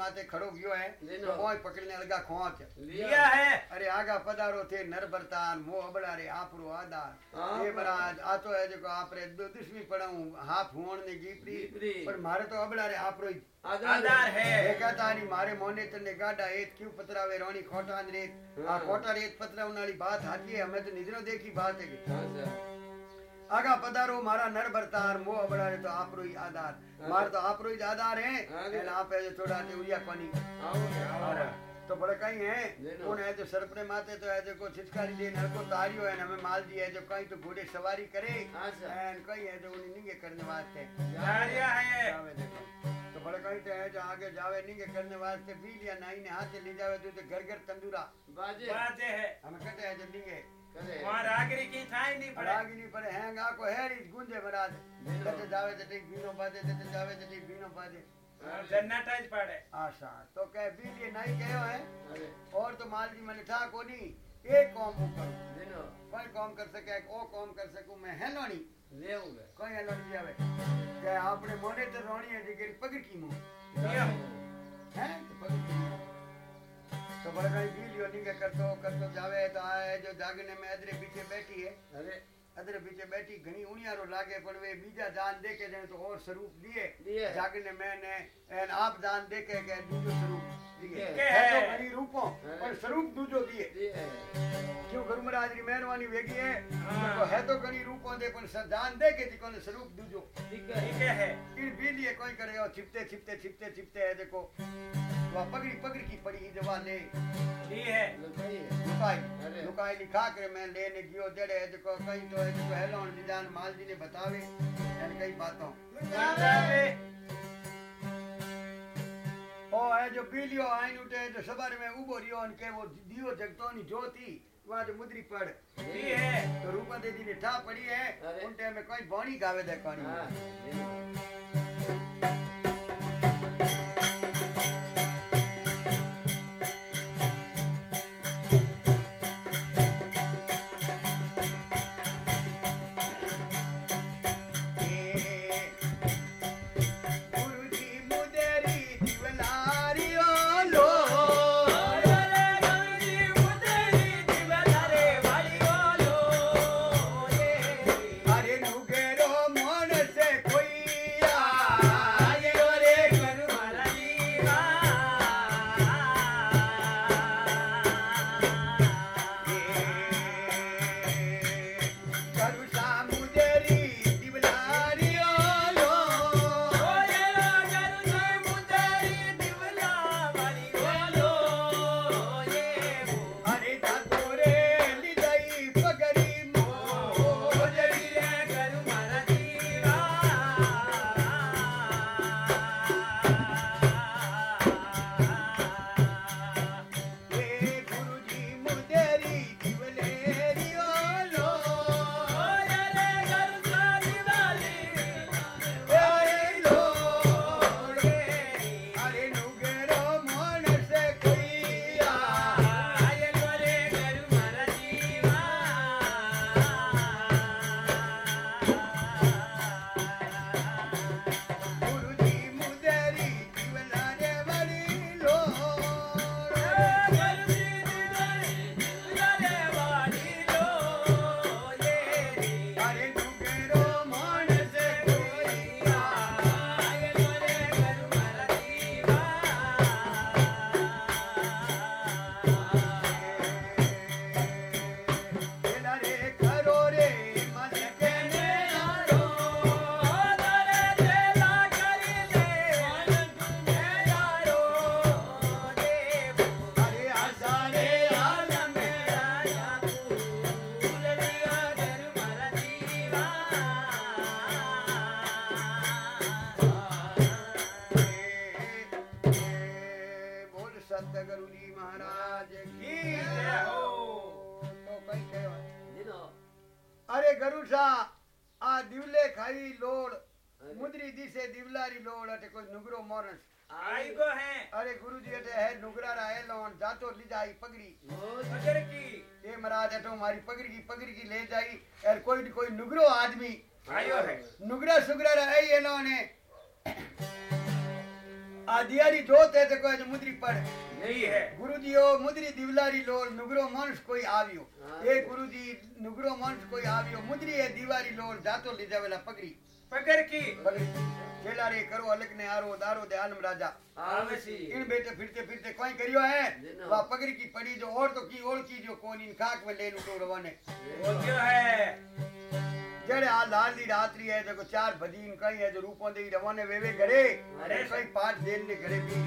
माथे खड़ो गयो है लेनो। तो पकड़ने लगा खोच लिया है अरे आगा पधारो थे नर बरतान मोह अबड़ा रे आपरो आदार हाँ, ये महाराज आ तो है जो आपरे दुश्मी पड़ाऊं हाफ़ हुण ने गीपरी। पर मारे तो अबड़ा रे आपरो ही आधार है कहता नहीं मारे मोने तने गाडा एत क्यों पतरावे रोनी खोटा रेत आ हाँ। खोटा आगा पधारो मारा नर बरतार मोह अबड़ा रे तो आपरो ही आधार। मार तो आपरो ही आधार है हाँ। एन आप है थोड़ा ते उरिया कोनी। आओ तो बड़ा कहीं है। कौन है जो सरपने माथे तो है को छिटकारी दे नर को तारियो है न हमें माल दिया है जो कहीं तो घोड़े सवारी करे। अच्छा। एन कहीं है जो उन्हें निंगे करने वास्ते। जारिया है तो बड़ा कहीं तो है जो आगे जावे निंगे करने वास्ते भी लिया नाई ने हाथ ले जावे तो घर घर तंदूरा। बाजे। बाजे है। हमें कहते हैं जो निंगे। वहाँ रागरी की ठाई नहीं पड़े रागरी पड़े हैंगा को हैरी गुंजे मरा दे जते जावे जते बीनो बाजे जते जावे जते बीनो बाजे जन्नत आज पड़े आशा तो कह बीली नहीं कहो है और तो माल जी मने ठा कोनी एक काम ऊपर दिनो कोई काम कर सके ओ काम कर सकू मैं हेलोनी लेऊ कोई हेलोनी जावे कह आपने मोने तो रोणी है जिगरी पगड़ की मुँह है तो पगड़ की तो बोले भाई बी लियो नहीं कर तो कर तो जावे तो आए जो जागने में अदरे पीछे बैठी है अरे अदरे पीछे बैठी घणी उणियारो लागे पण वे बीजा दान देके जने तो और स्वरूप दिए जागने में ने एन आप दान देके के दूजो स्वरूप दिए के है तो घणी रूपो पर स्वरूप दूजो दिए क्यों गुरु महाराज री मेहरबानी वेगी है तो है तो घणी रूपो दे पण दान देके जी कोने स्वरूप दूजो ठीक है ठीक है इन बी लिए कोई करे छिपते छिपते छिपते छिपते है देखो वह पगड़ी पगड़ी की पड़ी जवा ले ली है। लुकाई है। लुकाई। लुकाई लिखा कर मैं लेने गियो जड़े। है देखो कहीं तो है देखो हेलोन निदान माल जी ने बतावे। एन कई बातों। जावे ओ है जो पीलियो आइन उठे जो सबर में उबो रियो अन के वो दियो जगतो नी ज्योति वहाँ जो मुद्री पड़। ली है। तो रूपा देवी ने ठा पड़ी है। उन टाइम में कोई बोनी गावे दे कोनी नुगरा रहे लोन जा चोली जाई पगड़ी। नज़र की। ये महाराज अटो हमारी पगड़ी की पगड़ी की ले जाई। और कोई कोई नुगरो आदमी। आयो है। नुगरा सुगरा रहे ये लोने। आदियारी जोत है देखो आज मुद्री पर नहीं है। गुरु ओ मुद्री दिवलारी लोल नुगरो मनुष्य कोई आवियो। हाँ। ए गुरु नुगरो मनुष्य कोई आवियो। मुद्री है दीवारी लोल जातो ले जावेला पगड़ी। पकड़ की પગડી ખેલારે કરો અલગ ને આરો દારો દે આલમ રાજા આવસી इन बेटे फिरते फिरते कोई करियो है जिन्ना। वह पगड़ी की पड़ी जो और तो की और की जो कौन इन खाक में ले लूटो रवाने वो क्यों है जड़े आ लाल दी रात्रि है देखो चार भजी इन कई है जो रूपों दे रवाने वेवे घरे अरे कोई पांच दिन ने घरे भी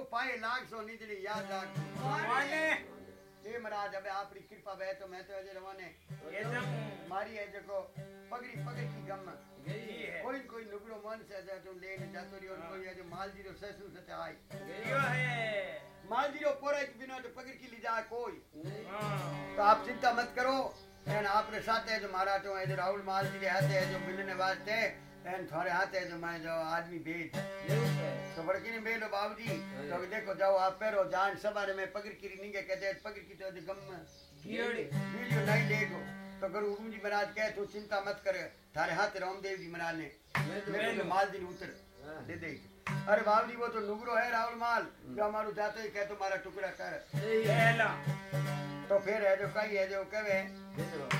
તું પાંચ લાગશો નીચડી યાદ રાખ હે મહારાજ હવે આપણી કૃપા બે તો મેં તો આજે રવાને મારી એ જકો પગડી પગડી ગમ કોઈ કોઈ નુકડો મન છે તો લઈને જતો રહ્યો કોઈ આજે માલજીરો સસુ સાથે આઈ માલજીરો પોરાજ બિનો તો પગડી કી લીધા કોઈ તો આપ ચિંતા મત કરો અને આપને સાથે જ મારા તો આજે રાહુલ માલજી હાથે જો મિલને વાસ્તે मिलने वास्ते एन थोड़े हाथ है जो मैं जो आदमी भेज तो बड़की ने भेलो बाबूजी तो देखो जाओ आप पैरो जान सवारे में पकड़ की नहीं के कहते हैं, की तो तो गुरु हुकुम जी महाराज कहे तू चिंता मत कर थारे हाथ रामदेव जी महाराज ने मेरे माल दिन उतर दे दे अरे बाबूजी वो तो नुगरो है राहुल माल जो हमारू जाते ही कहे तो टुकड़ा कर तो फिर है जो कई है जो कहे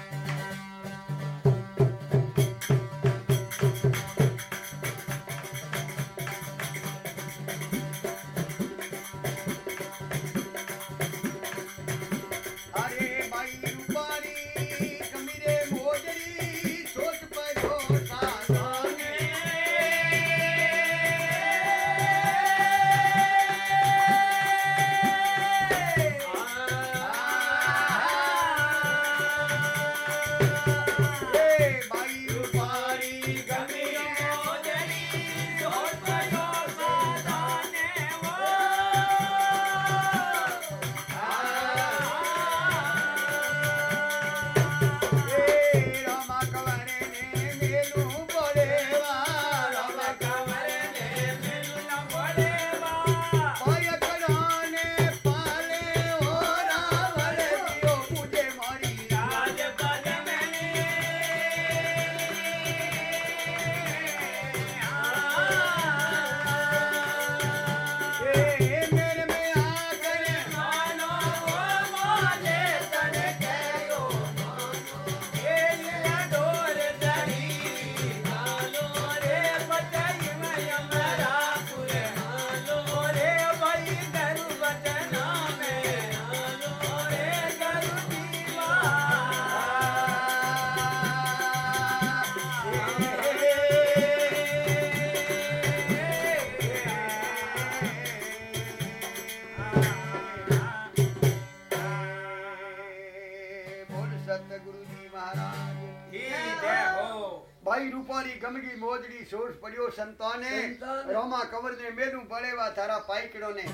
ગુરુ સંતોને. રોમા કવરને મેલું પડેવા તારા પાઈકડોને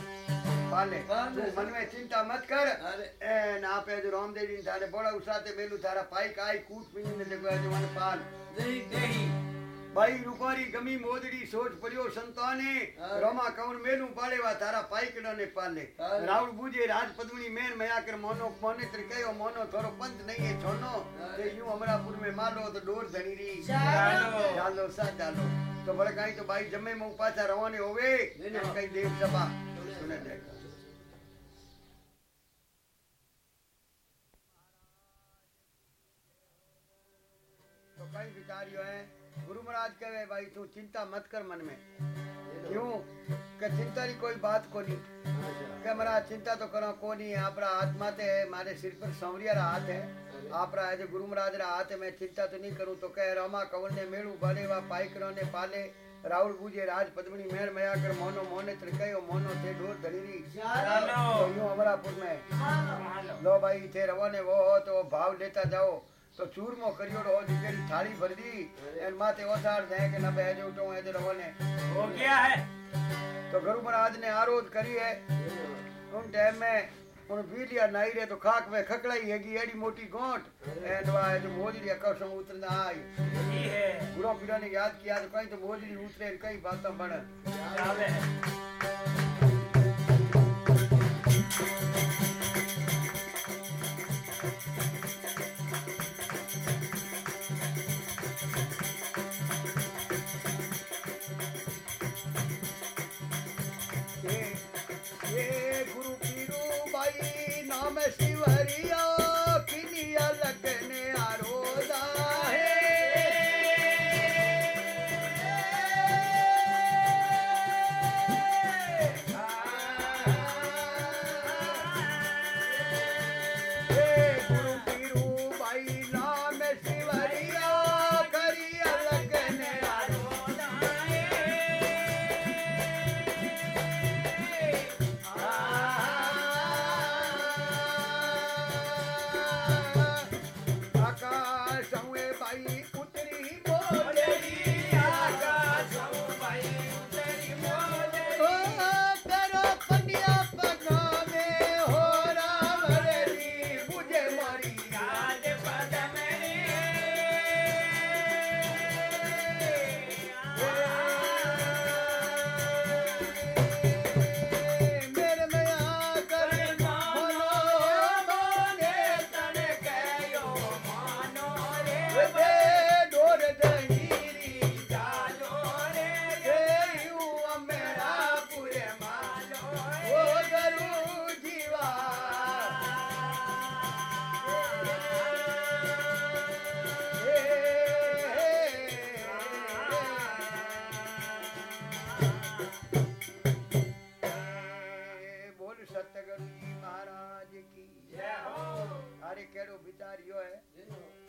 પાલે મનમે ચિંતા મત કર. એ ના પે જો રામદેવજી તારે બોલાવ સાથે મેલું તારા પાઈક આઈ કૂટ પીને જગવા જવાનું પાલ. જય જય ભાઈ રૂપારી ગમી મોદડી સોચ પડ્યો સંતાને. રમા કવર મેલું પાડેવા તારા પાઈકડા ને પાલે. રાવળ બુજે રાજ પદ્મની મેન મયાકર મોનો મોનેત્ર કયો મોનો થોરો પંત નહીં એ છોનો. તે યું અમરાપુર में માલો તો ડોર ધણી રી ચાલો. ચાલો સા ચાલો. તો ભલે કાંઈ તો ભાઈ જમે મો પાછા રવાની હોવે. કઈ દેવ સભા. સુને દેખ भाई विचार यो है गुरु महाराज कहे भाई तू चिंता मत कर मन में। क्यों? के चिंता की कोई बात को नहीं के महाराज चिंता तो करो को नहीं आपरा आत्मा ते है मारे सिर पर संवरिया रा हाथ है। आपरा है गुरु महाराज रा हाथ है मैं चिंता तो नहीं करूँ। तो कह रामा कंवर ने मेड़ू बाले वा पाई करो ने पाले। राहुल पूजे राज पद्मनी मेहर मया कर मोनो मोने त्रिकयो मोनो थे ढोर धरीरी यूँ अमरापुर में लो भाई थे रवाने वो हो तो भाव लेता जाओ तो चूरमो करियो हो जिकेरी थाली भर दी एन माथे ओसार दे के न बह जो तो ऐसे रवाने हो गया है तो गुरु महाराज ने आरोध करी है उन टाइम में उन बीलिया नाई रे तो खाक में खकड़ाई हैगी एडी मोटी गोंट एंड वा जो मोजरी अकसम उतरना आई यही है गुरु पीरा ने याद किया तो कहीं तो मोजरी उतरे कई बातें बन चाले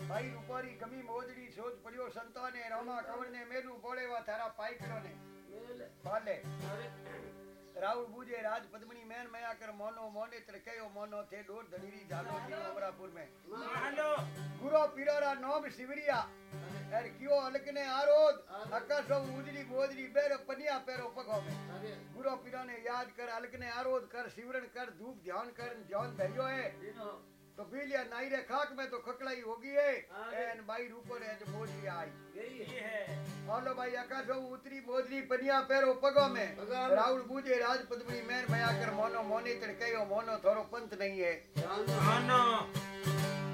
ભાઈ રૂપારી ગમી મોજડી સોચ પડ્યો સંતાને રમા કવરને મેલું બોલેવા તારા પાઈકરો ને ભાલે રાઉલ બુજે રાજ પદ્મની મેન મયા કર મોનો મોને ત્રકયો મોનો થે ડોર ધડીરી જાનો જી અમરાપુર में હાલો ગુરો પીરારા નોમ શિવરિયા એર કિયો અલકને આરોદ આકાશો ઉજરી બોજરી બેરો પનિયા પેરો પગો में ગુરો પીરાને યાદ કર અલકને આરોદ કર શિવરણ કર ધૂપ ધ્યાન કર ધ્યાન ભેજો હે तो पीलिया नाई रे खाक में तो खकड़ाई होगी है। एन बाई रूपर है जो मोजरी आई। यही है। बोलो भाई आकाशो उतरी मोजरी पनिया पेरो पगो में। राहुल बूझे राज पद्मनी मेर मया कर मोनो मोनी तड़कयो मोनो थोरो पंत नहीं है। આનો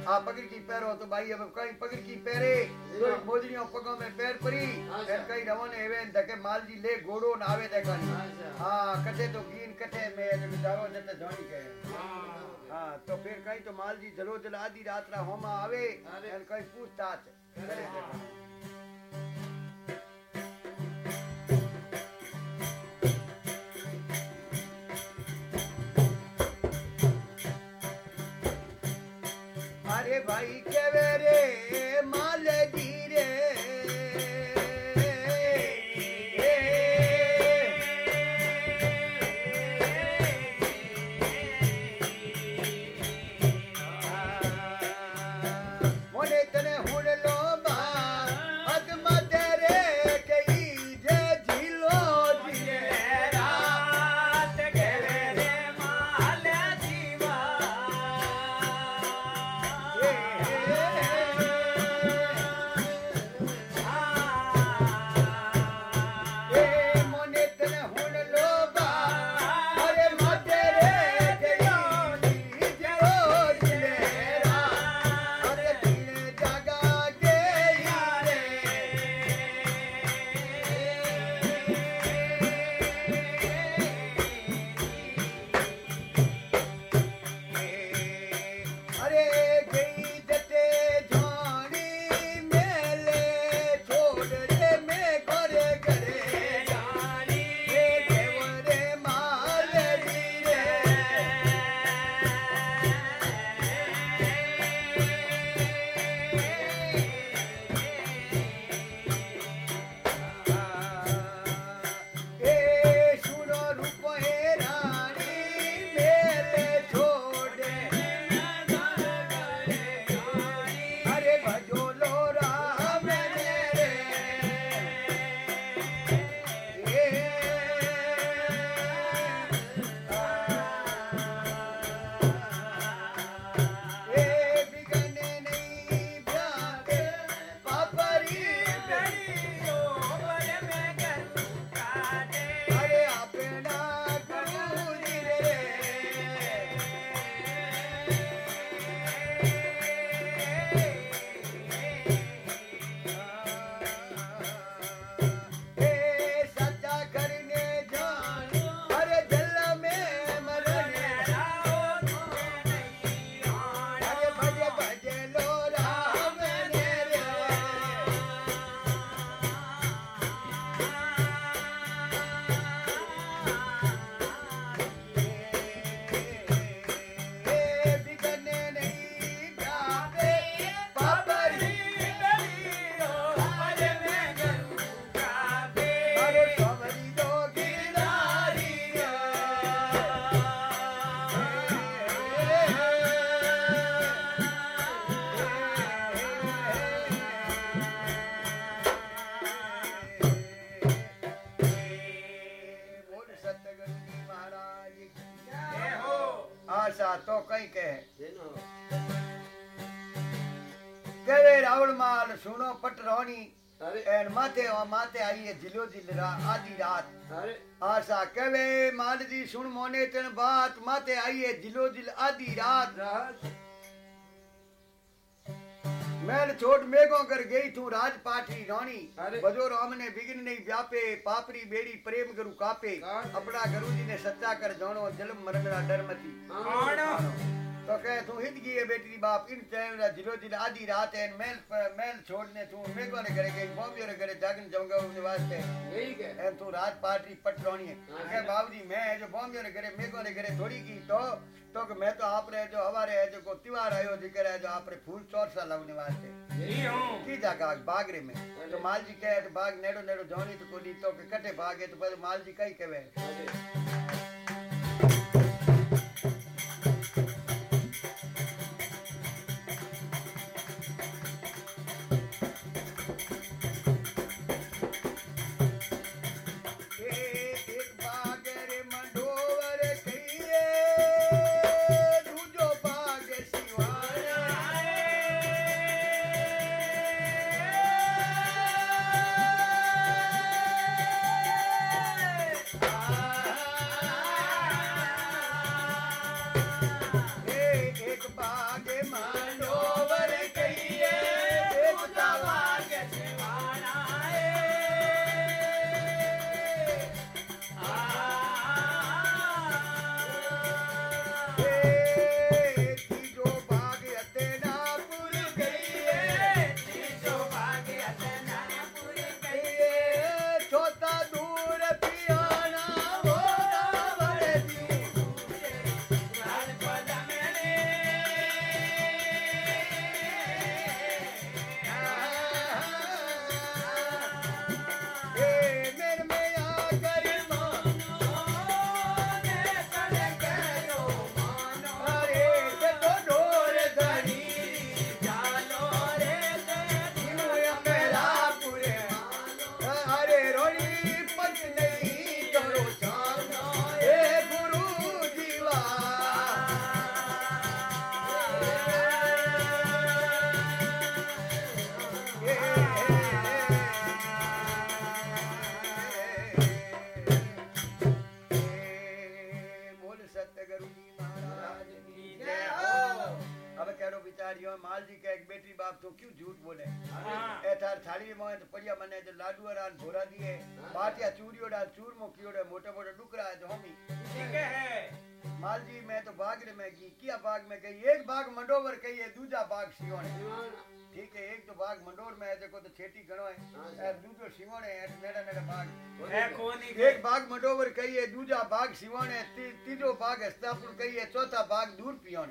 आ पगड़ की पैरो तो भाई अब कहीं पगड़ की पैरे। तो मोजरियों पगों में पैर परी। अच्छा। एन कहीं रवाने हेवे धके माल जी ले घोड़ो न आवे देखनी। अच्छा। हाँ कटे तो गीन कटे में जो बिचारो जते धोनी के हाँ। तो फिर कहीं तो माल जी जलो जल आदि रात रा होमा आवे। कहीं पूछताछ। करे अरे भाई के रे माल તો કઈ કહે જેનો કેવે રાવણ માલ સુનો પટ રોણી અરે એન માથે માથે આવીએ જિલો જિલ આદિ રાત અરે આશા કેવે માલજી સુણ મોને તણ બાત માથે આવીએ જિલો જિલ આદि રાત मैं छोट मेघों कर गई तू राजपाठी रानी बजो राम ने बिघन नहीं व्यापे पापरी बेड़ी प्रेम गुरु कापे। अपना गुरु जी ने सच्चा कर जानो जन्म मरमरा डर मती। हाँ। तो कह तू हित गई बेटी बाप इन टाइम रा जिलो जिल आधी रात है मेल मेल छोड़ने तू मेघवा ने करे गई बॉम्बे रे करे जागन जाऊँगा उनके वास्ते। यही के तू रात पार्टी पटरानी है। हाँ कह बाबूजी मैं जो बॉम्बे रे करे मेघवा रे करे थोड़ी की तो तो कि मैं तो आप रे जो हमारे है जो को त्योहार आयो ज़िक्र है जो आप रे फूल चोर सा लाउने वास्ते। यही हूँ। की जागा बागरे में? हाँ तो माल जी कहे तो बाग नेड़ो नेड़ो जानी तो कोली तो के कटे भागे है तो माल हाँ जी कई कहे। થાળી માં તો પડ્યા મને જે લાડુ રાન ભોરા દીએ બાટિયા ચૂરિયોડા ચૂરમો કિયોડે મોટા મોટા ડુકરા है जो हमी ઠીક હે मालजी मैं तो बाग में गई किया बाग में गई एक बाग मंडोवर कही है दूजा बाग सियोने ठीक है एक तो बाघ मंडोर में है देखो तो छेटी घणो है। ऐं दूजो सिवण है नेड़ा नेड़ा बाघ है कोनी एक बाघ मंडोवर कही है दूजा बाघ सिवण है ती, तीजो हस्तापुर कही है चौथा बाघ दूर पियोण।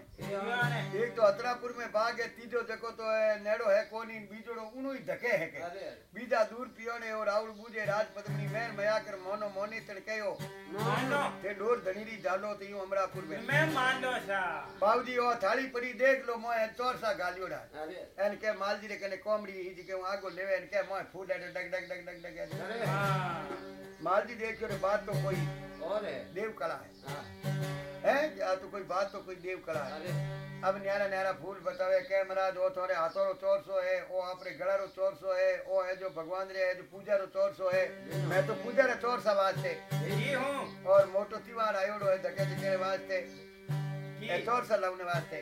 एक तो हतरापुर में बाघ है तीजो देखो तो है नेड़ो है कोनी बीजोड़ो उनो ही धके है के। बीजा दूर पियोण और राहुल बूझे राज पद्मनी मया कर मोनो मोने तण कयो ते डोर धनीरी डालो तो यूँ अमरापुर में। मैं मान सा बाबूजी ओ थाली पड़ी देख लो मोए चौरसा गालियोड़ा। एन के के मालजी कने कोमड़ी ही जी के आगो लेवे के माँ फूल डग डग डग डग डग डग मालजी देख के बात तो कोई और है देव कला है है या तो कोई बात तो कोई देव कला है अब न्यारा न्यारा फूल बतावे के महाराज ओ थोरे हाथों रो चोर सो है ओ आपरे गला रो चोर सो है ओ है जो भगवान रे है जो पूजा रो चोर सो है मैं तो पूजा रे चोर सा वास्ते जी हूँ और मोटो तिवार आयोड़ो है धके धके वास्ते चोर लाने वास्ते।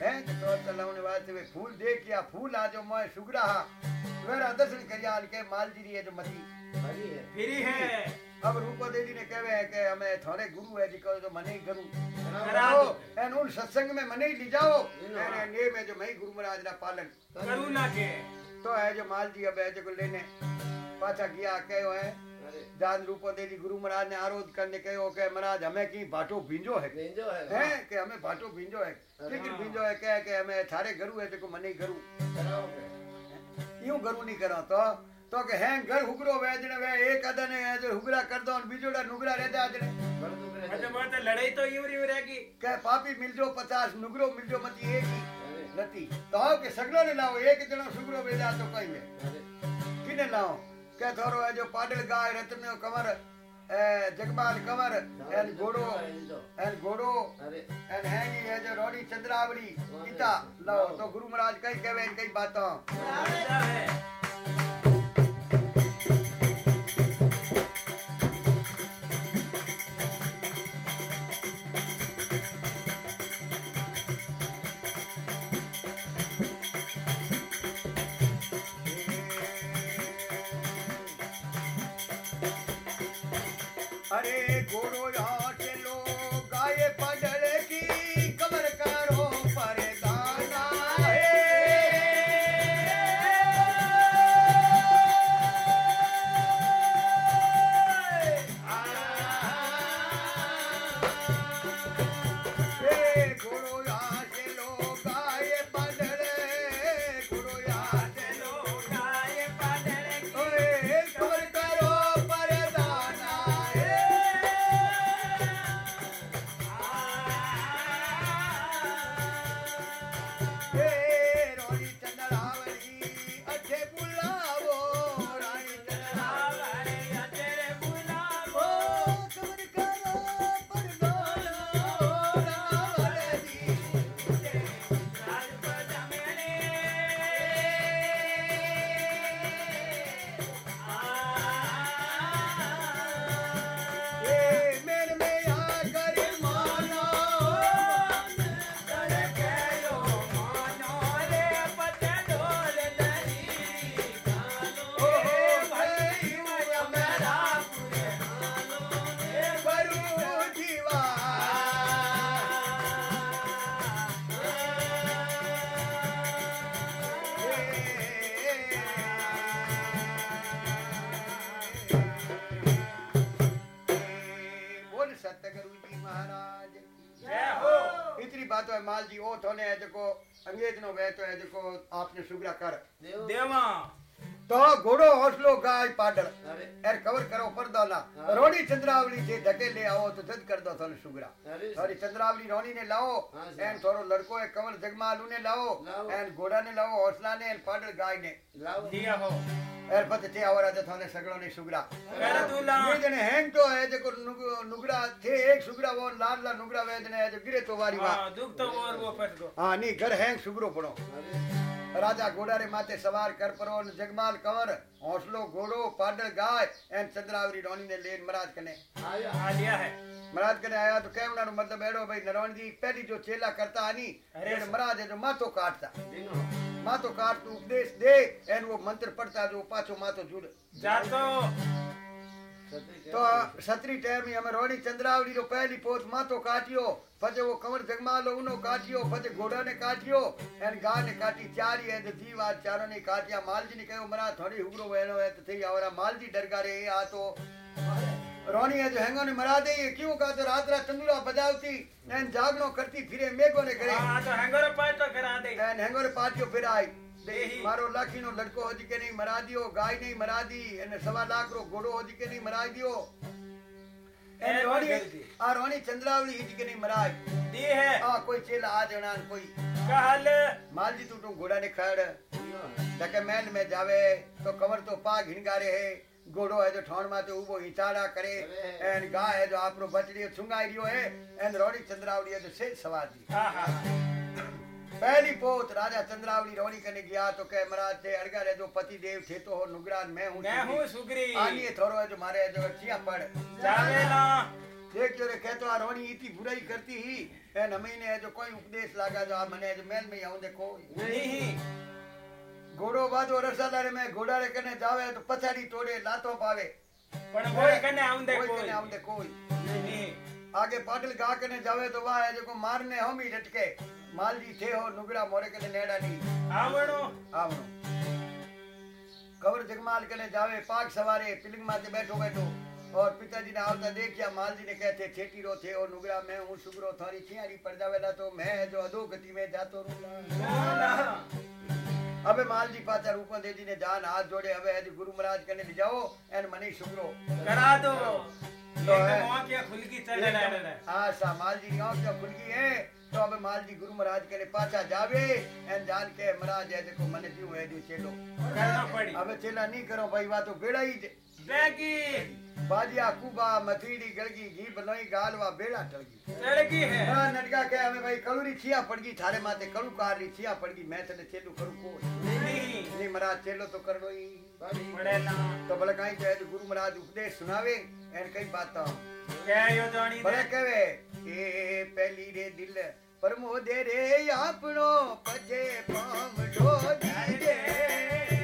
हैं? चोर लाने वास्ते वे फूल देख या फूल आ जो मैं सुगरा मेरा हाँ। दर्शन करिया के माल जी मालजीरी है जो मती। फिरी है। अब रूपो देवी ने कहवे है कि हमें थोड़े गुरु है जी कहो जो मने ही गुरु करो एन उन सत्संग में मने ही ले जाओ एन ने में जो मैं गुरु महाराज ना पालन। करू ना के। तो है जो माल जी अब है जो लेने। पाछा किया कहो है जान रूपो देवी गुरु महाराज ने आरोध करने के वो महाराज हमें की भाटो भिंजो है भिंजो है हैं के हमें भाटो भिंजो है लेकिन भिंजो है कहे के हमें थारे गरु है देखो मने गरु यूँ गरु नहीं करा तो तो के हैं घर हुगरो वेजने वे एक अदने है जो हुगरा कर दो और बिजोड़ा नुगरा रह जा अदने मतलब बोलते लड़ाई तो यूँ री रहेगी कहे पापी मिल जो 50 नुगरो मिल जो मत एक ही नती तो के सगड़ो ने लाओ एक जनो सुगरो वेजा तो कई किने लाओ के थोरो है जो पाडल गाय रत्नो कंवर जगपाल कंवर एन घोड़ो एन घोड़ो एन हैंगी है जो रोनी चंद्रावली गीता लो तो गुरु महाराज कई कहे कई बातों अच्छा है સુગડા કર દેવા તો ઘોડો હોસલો ગાય પાડળ એર કવર કરો પરદાના રોડી ચંદ્રાવલી જે ધકે લે આવો તો જદ કર દો થન સુગરા રોડી ચંદ્રાવલી રોની ને લાવો એન થોરો લડકો એ કવર જગમાલુ ને લાવો એન ઘોડા ને લાવો હોસલા ને એન પાડળ ગાય ને લાવો દિયા હો એર પછી તે આવરા જે થાને સગળો ની સુગરા એ જને હેંગ તો હે જે નુગડા થે એક સુગરા વો લાલ લા નુગડા વેદને હે જે ગિરે તો વારી વા દુખ તો ઓર વો ફટ ગો હા ની ઘર હેંગ સુગરો પડો રાજા ઘોડારે માથે સવાર કરપરો અને જગમાલ કંવર હોંસલો ઘોડો પાડળ ગાય એન ચંદ્રાવરી ડોનીને લેન મરાજ કને આલ્યા હે મરાજ કને આયા તો કેમ નાનો મતલબ એડો ભાઈ નરવણજી પહેલી જો ચેલા કરતા આની એન મરાજ જો માથો કાટતા માથો કાટતું ઉપદેશ દે એન વો મંત્ર પડતા જો પાછો માથો જુડે જાતો दे एन वो मंत्र पढ़ता जो पाछो माथो जुड़ जातो સતી तो सतरी टाइम ही हमें रोनी चंद्रावली रो पहली पोत माथो काटियो पछे वो कंवर जगमाल उनो काटियो पछे घोड़ा ने काटियो एन गा ने काटी चारी है तो जीव आज चारों ने काटिया माल जी ने कहो मरा थोड़ी हुगरो वेनो है तो थई आवरा माल जी डर गा रे आ तो रोनी है जो हैंगो ने मरा दे ये क्यों का तो रात रात तंदूरा बजावती एन तो तो के नहीं मरा दियो गाय नहीं मरा दी एने सवा लाख रो घोड़ो हो जी के नहीं मरा दियो। एन ए, रोनी बदल दी। आ रोनी चंद्रावली ही जी के नहीं मराई। दी है। आ कोई चेला आ देना कोई। कहल। माल जी तू तू घोड़ा ने खड़। डके महल में जावे तो कमर तो पा घिनगारे है। घोड़ो है जो ठौण माते उबो हिचाड़ा करे। एन गाय है जो आपरो बचड़ी छुंगाई रियो है। एन रोनी चंद्रावली है जो से सवार दी। हाँ हाँ। पहली पोत राजा चंद्रावली रोनी करने गया तो कह महाराज थे अड़गा रे जो पति देव थे तो हो नुगरान मैं हूँ मैं हूँ सुग्री। आनिए थोरो है जो मारे जो चिया पड़। जावे ना। देख जो रे कहतो आ रोनी इतनी बुराई करती ही। एन हमें ने है जो कोई उपदेश लागा जो आ मने जो महल में आऊँ देखो। नहीं। घोड़ो बाजो रसादारे में घोड़ा रे कने जावे तो पछाड़ी तोड़े लातो पावे। पण कोई कने आउंदे कोई कोई कने आउंदे कोई नहीं। आगे पाटिल गा कने जावे तो वाह है जो मारने हम ही लटके। थे हो नुगड़ा मोरे कने नेड़ा नहीं आवणो आवनो कवर जगमाल कने जावे पाक सवारे पिलिंग माथे बैठो बैठो और पिताजी ने आवता देखिया माल जी ने कहते छेटी रो थे और नुगरा मैं हूँ सुगरो थारी छियारी पड़ जावेला तो मैं है जो अधो गति में जातो रहूँगा अबे माल जी पाचा रूपा दे जी ने जान हाथ जोड़े अबे है गुरु महाराज कने ले जाओ एन मनी सुगरो करा दो तो है। खुल की चल है हाँ सा माल जी की आँख जो खुल गई है तो अब माल जी गुरु महाराज के पाछा जावे। एन जान के महाराज है देखो मन जी है जो चेलो अब चेला नहीं करो भाई बात तो बेड़ा ही बेगी बाजिया कुबा मथीड़ी गड़गी घी बनोई गालवा बेड़ा टलगी। टलगी है। हाँ नटका के हमें भाई कलूरी छिया पड़गी थारे माथे कलू कार री छिया पड़गी मैं तने चेलू करू को नहीं। नहीं महाराज चेलो तो कर लोई पड़े ना। तो भले काई कहे तो गुरु महाराज उपदेश सुनावे एन कई बात। कह यो जानी भले कहवे ए पहली रे दिल દિલ પરમોદે રે આપણો પજે પામડો દીજે આ,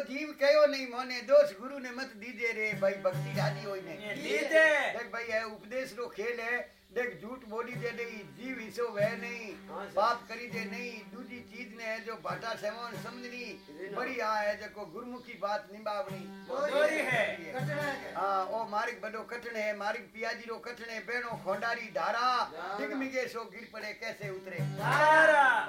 જીવ કયો નહીં મોને દોષ ગુરુ ને મત દીજે રે ભાઈ ભક્તિ રાજી હોય ને એ લીજે દેખ ભાઈ એ ઉપદેશ નો ખેલ હે देख झूठ बोली दे नहीं जीव हिसो वह नहीं बाप करी दे नहीं दूजी चीज़ ने है जो भाटा सेवन समझनी बड़ी आ है जको गुरमुखी बात निभावनी। हाँ ओ मारिक बड़ो कठिन है मारिक पियाजी रो कठिन है बेणो खोंडारी धारा डिगमिगे सो गिर पड़े कैसे उतरे?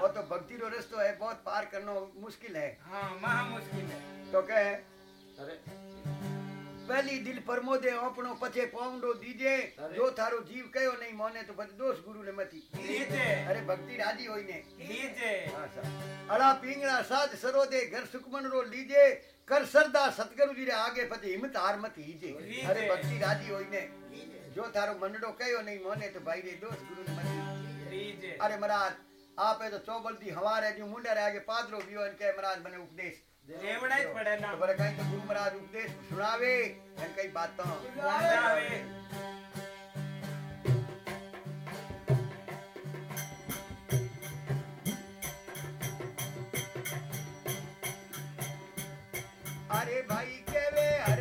वो तो भक्ति रो रस्तो है बहुत पार करना मुश्किल है। हाँ महा मुश्किल है। तो कह પહેલી દિલ પરમોદે આપણો પછે પાવડો દીજે. જો તારો જીવ કયો નહીં મને તો પછી દોષ ગુરુ ને મથી અરે ભક્તિ રાજી હોય ને. અળા પીંગળા સાજ સરોદે ઘર સુકમન રો લીજે. કર સરદા સતગુરુજી રે આગે પછી હિંમત હાર મથી હીજે. અરે ભક્તિ રાજી હોય ને. જો તારો મંડળો કયો નહીં મને તો ભાઈ રે દોષ ગુરુ ને મથી અરે મહારાજ આપે તો ચોબલથી હવારે જો મુંડા રે આગે પાદરો ગયો અને કહે મહારાજ મને ઉપદેશ. લેવડા જ પડે તો ના ભલે કઈ તો ગુરુ મહારાજ ઉપદેશ સુણાવે અને કઈ બાત તો આવે અરે ભાઈ કેવે હરજી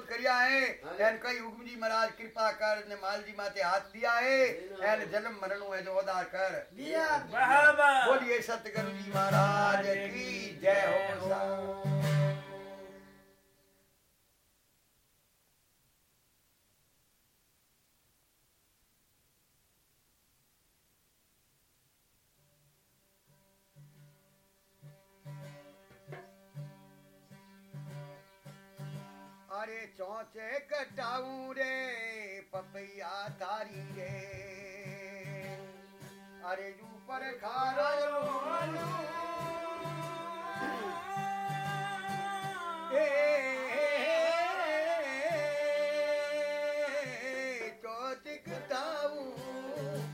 महाराज आरोध करिया है। हाँ। एन कई हुक्म जी महाराज कृपा कर ने माल जी माते हाथ दिया है। एन जन्म मरण है जो अदा कर। दिया। वाह वाह बोलिए अरे चौचे कटाऊ रे, पपैया तारी रे। अरे ऊपर खारो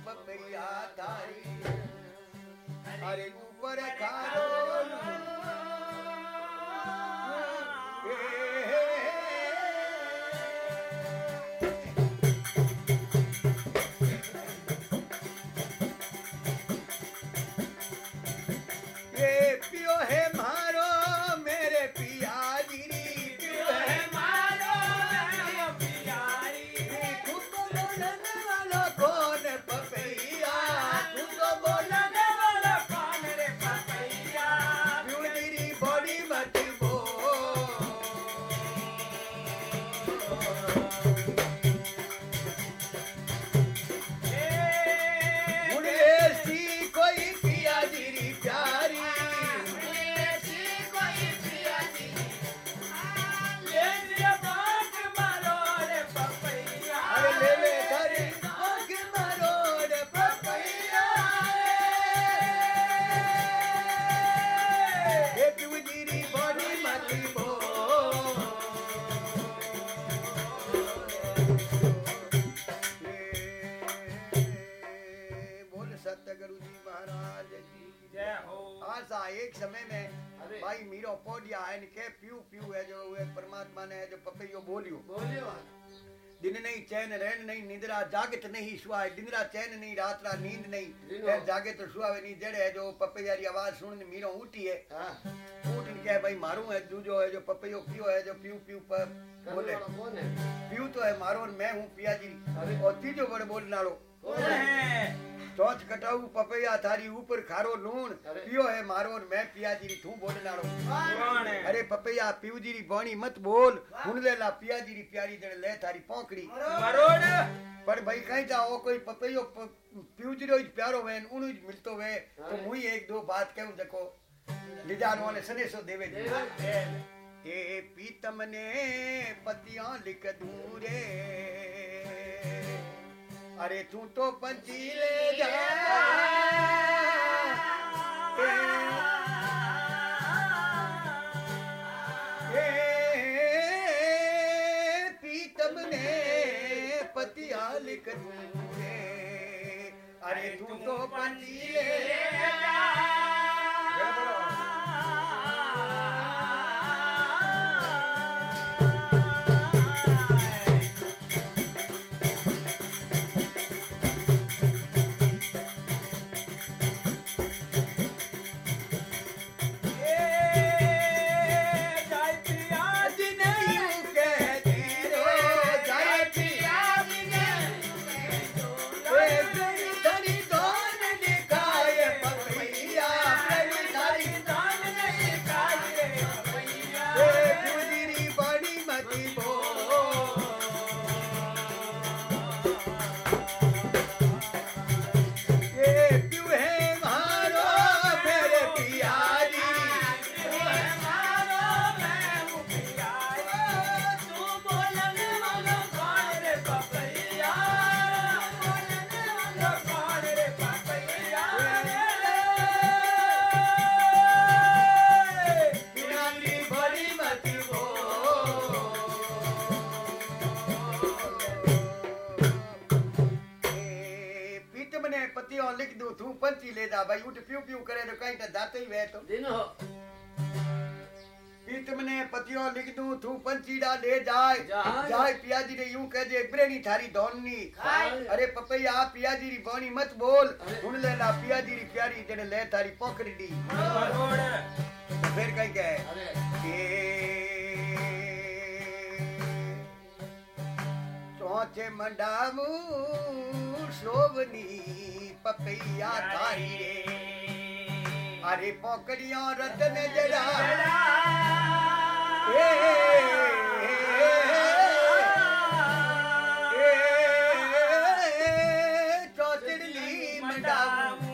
पपैया तारी अरे ऊपर खारो इनके पीऊ पीऊ है जो वे परमात्मा ने जो पपैयो बोलियो। बोलियो। दिन नहीं चैन रहन नहीं निद्रा जागत नहीं सुहाए रात चैन नहीं रात रात नींद नहीं। जागे तो सुहावे नहीं जड़े है जो पपैया की आवाज़ सुन मीरो उठी है। हाँ। उठ के है भाई मारू है दूजो है जो पपैयो पियो है जो पीऊ पीऊ पर बोले। वाला पीऊ तो है मारो मैं हूँ पिया जी और तीजो बड़े बोलनारो कौन चौथ कटाऊ पपैया थारी ऊपर खारो अरे। पियो है मारो मैं पिया जी थू बोलनारो अरे पपैया पीऊ जी री बाणी मत बोल हुन ले ला पिया जी री प्यारी जण ले थारी पोकड़ी मरोड़ पर भाई कहीं जाओ कोई पपैयो प- पीऊ जी रो प्यारो वेन उनु ज मिलतो वे तो अरे। तू तो पंची ले जा पीतम ने पतियाँ लिख अरे तू तो पंची ले जा ए, पीतम ने पतियों लिख दू तू पंची ले जा भाई उठ प्यू प्यू करे तो कहीं तो जाते ही वे तो दिनो पीत मने पतियो लिख दूँ तू पंचीड़ा ले जाए जाए। जाए पिया जी ने यूँ कह दे ब्रेनी थारी धोनी खाए। अरे पपैया पिया जी री बोनी मत बोल। सुन ले ला पिया जी शोभनी पपैया तारी। अरे पोकड़िया रतन जरा। चौचड़ी मडाऊ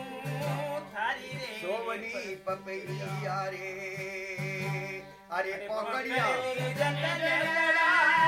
शोभनी पपैया रे। अरे पोकड़िया रतन जरा।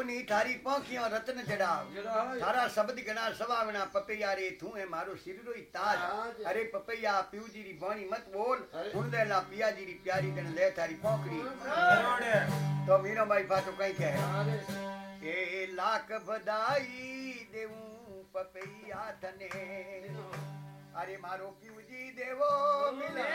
शोभनी थारी पंखियों रत्न जड़ा थारा शब्द गणा सवावना पपैया रे थू है मारो सिर रोई ताज। अरे पपैया पीऊ जी री बाणी मत बोल। सुन दे ला पिया जी री प्यारी गण ले थारी पंखड़ी। तो मीरा भाई बात कहीं? कहे ए लाख बधाई देऊ पपैया थने अरे मारो पीऊ जी देवो मिले।